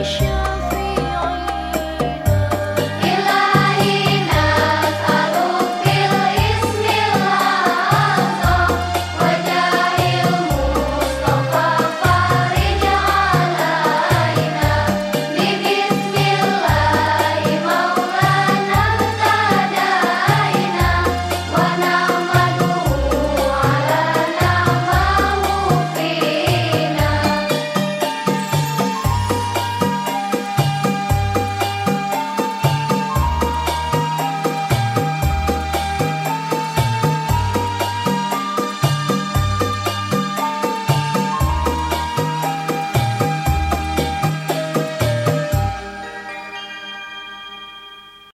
一生